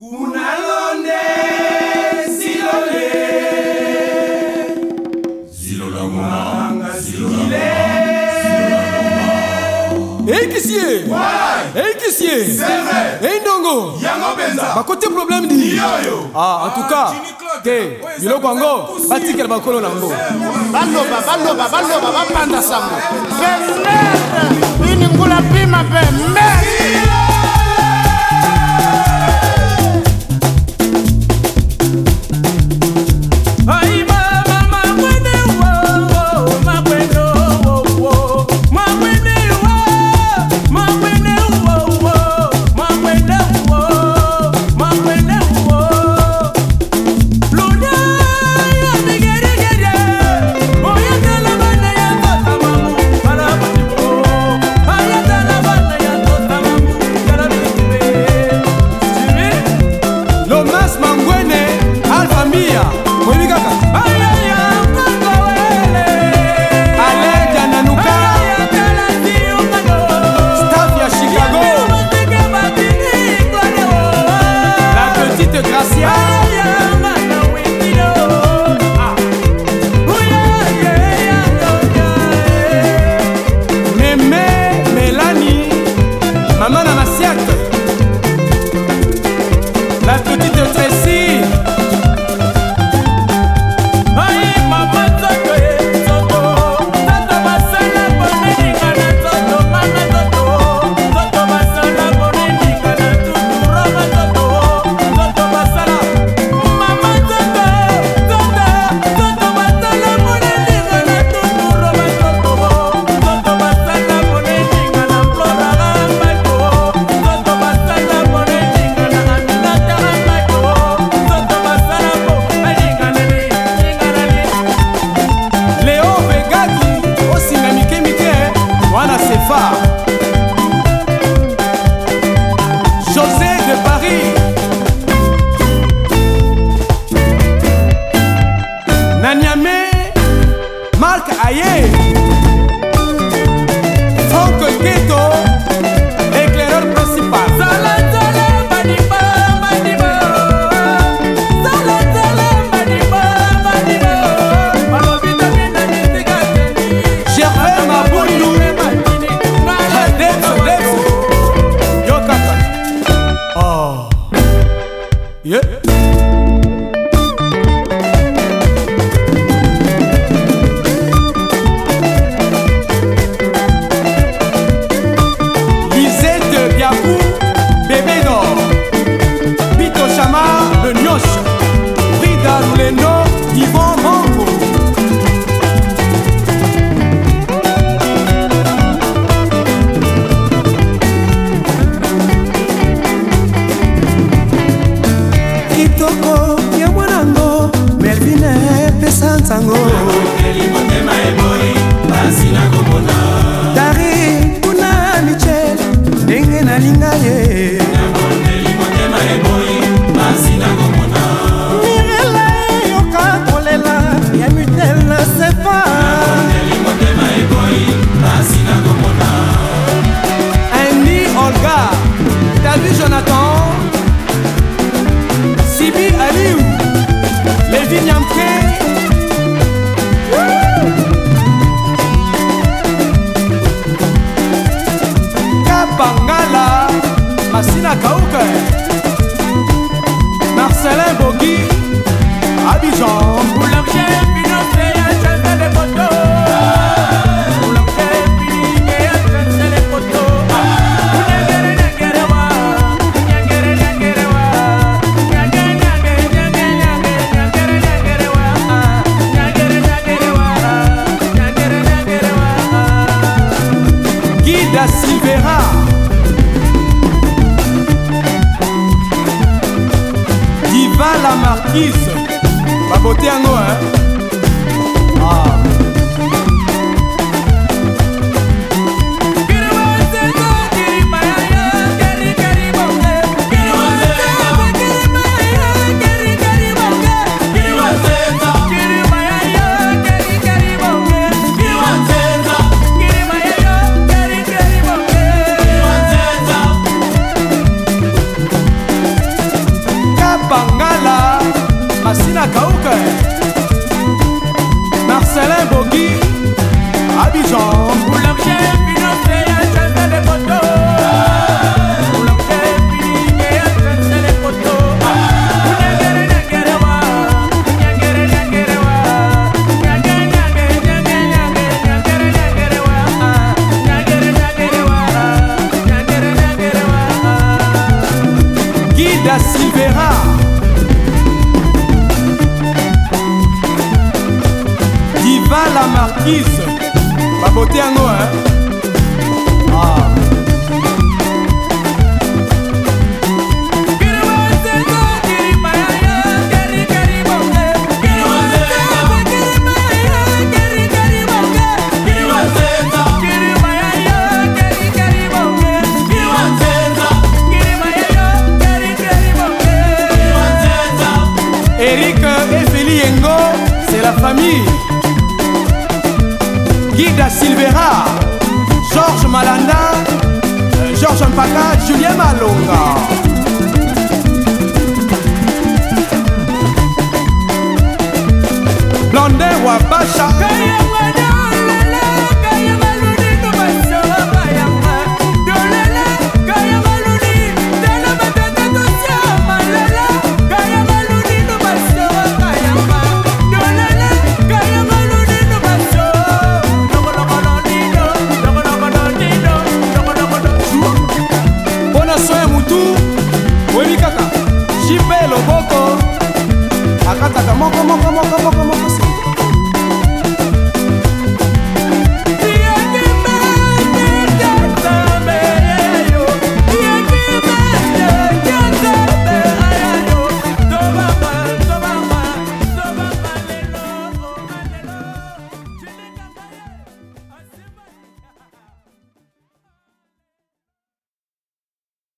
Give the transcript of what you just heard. kunalonde silole silolangoma silole ekisie ekisie ei ndongo yango mpenza bakote problème di yoyo ah en tout cas te ah, biloko yango batikela bakolo na yango baloba baloba baloba bapanza sango pemere ini ngula pima pemere Yeah. bala markise babote yango hein? Gassivera Diva la marquise Baboté à nous hein Kaki Guida Silvera Georges Malanda Georges Mpaka Julien Malonga Blondin Wabasha loboko akataka moko moko moko moko moko